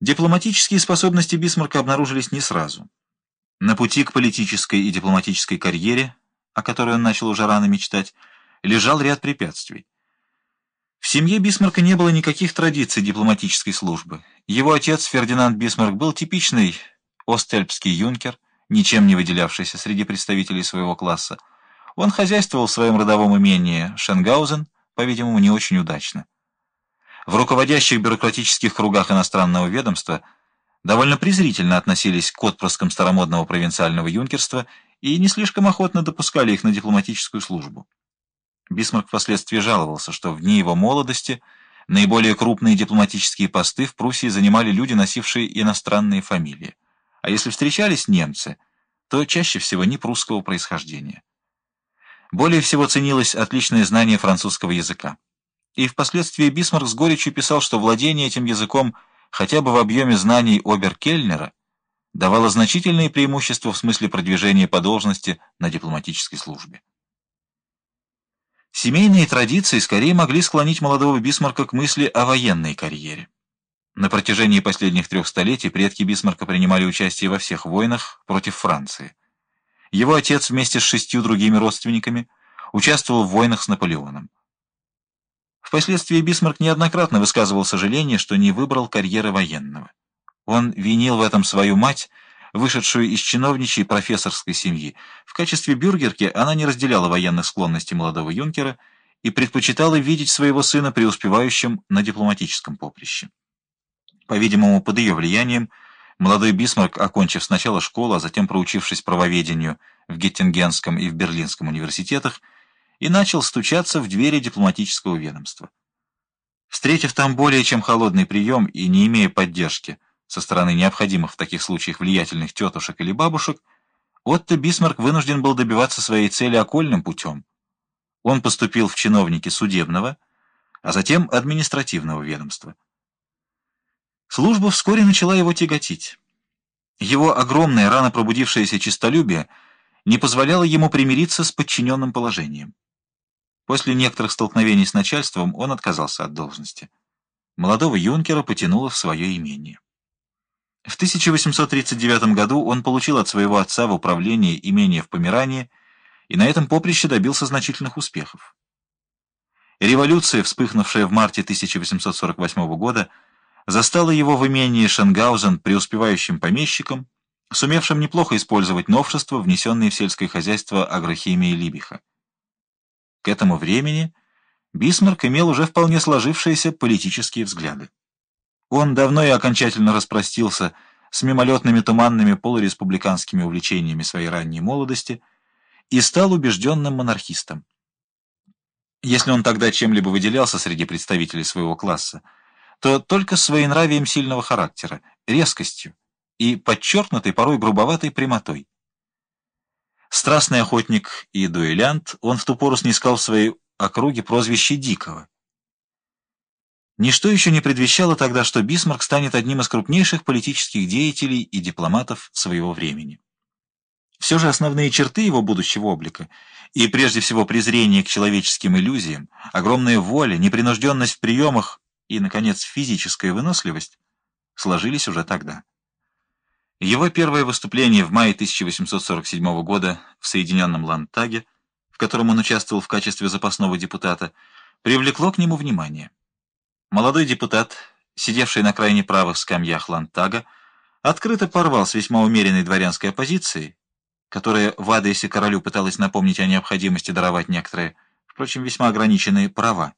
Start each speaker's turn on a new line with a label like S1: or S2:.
S1: Дипломатические способности Бисмарка обнаружились не сразу. На пути к политической и дипломатической карьере, о которой он начал уже рано мечтать, лежал ряд препятствий. В семье Бисмарка не было никаких традиций дипломатической службы. Его отец Фердинанд Бисмарк был типичный остэльбский юнкер, ничем не выделявшийся среди представителей своего класса. Он хозяйствовал в своем родовом имении Шенгаузен, по-видимому, не очень удачно. В руководящих бюрократических кругах иностранного ведомства довольно презрительно относились к отпрыскам старомодного провинциального юнкерства и не слишком охотно допускали их на дипломатическую службу. Бисмарк впоследствии жаловался, что в дни его молодости наиболее крупные дипломатические посты в Пруссии занимали люди, носившие иностранные фамилии. А если встречались немцы, то чаще всего не прусского происхождения. Более всего ценилось отличное знание французского языка и впоследствии Бисмарк с горечью писал, что владение этим языком хотя бы в объеме знаний обер-кельнера давало значительные преимущества в смысле продвижения по должности на дипломатической службе. Семейные традиции скорее могли склонить молодого Бисмарка к мысли о военной карьере. На протяжении последних трех столетий предки Бисмарка принимали участие во всех войнах против Франции. Его отец вместе с шестью другими родственниками участвовал в войнах с Наполеоном. Впоследствии Бисмарк неоднократно высказывал сожаление, что не выбрал карьеры военного. Он винил в этом свою мать, вышедшую из чиновничьей профессорской семьи. В качестве бюргерки она не разделяла военных склонностей молодого юнкера и предпочитала видеть своего сына преуспевающим на дипломатическом поприще. По-видимому, под ее влиянием молодой Бисмарк, окончив сначала школу, а затем проучившись правоведению в Геттингенском и в Берлинском университетах, и начал стучаться в двери дипломатического ведомства. Встретив там более чем холодный прием и не имея поддержки со стороны необходимых в таких случаях влиятельных тетушек или бабушек, Отто Бисмарк вынужден был добиваться своей цели окольным путем. Он поступил в чиновники судебного, а затем административного ведомства. Служба вскоре начала его тяготить. Его огромное, рано пробудившееся честолюбие не позволяло ему примириться с подчиненным положением. После некоторых столкновений с начальством он отказался от должности. Молодого юнкера потянуло в свое имение. В 1839 году он получил от своего отца в управлении имение в Померании и на этом поприще добился значительных успехов. Революция, вспыхнувшая в марте 1848 года, застала его в имении Шенгаузен преуспевающим помещиком, сумевшим неплохо использовать новшества, внесенные в сельское хозяйство агрохимии Либиха. К этому времени Бисмарк имел уже вполне сложившиеся политические взгляды. Он давно и окончательно распростился с мимолетными туманными полуреспубликанскими увлечениями своей ранней молодости и стал убежденным монархистом. Если он тогда чем-либо выделялся среди представителей своего класса, то только своенравием сильного характера, резкостью и подчеркнутой, порой грубоватой прямотой. Страстный охотник и дуэлянт, он в ту пору снискал в своей округе прозвище Дикого. Ничто еще не предвещало тогда, что Бисмарк станет одним из крупнейших политических деятелей и дипломатов своего времени. Все же основные черты его будущего облика, и прежде всего презрение к человеческим иллюзиям, огромная воля, непринужденность в приемах и, наконец, физическая выносливость, сложились уже тогда. Его первое выступление в мае 1847 года в Соединенном Лантаге, в котором он участвовал в качестве запасного депутата, привлекло к нему внимание. Молодой депутат, сидевший на крайне правых скамьях Лантага, открыто порвал с весьма умеренной дворянской оппозицией, которая в Адесе королю пыталась напомнить о необходимости даровать некоторые, впрочем, весьма ограниченные права.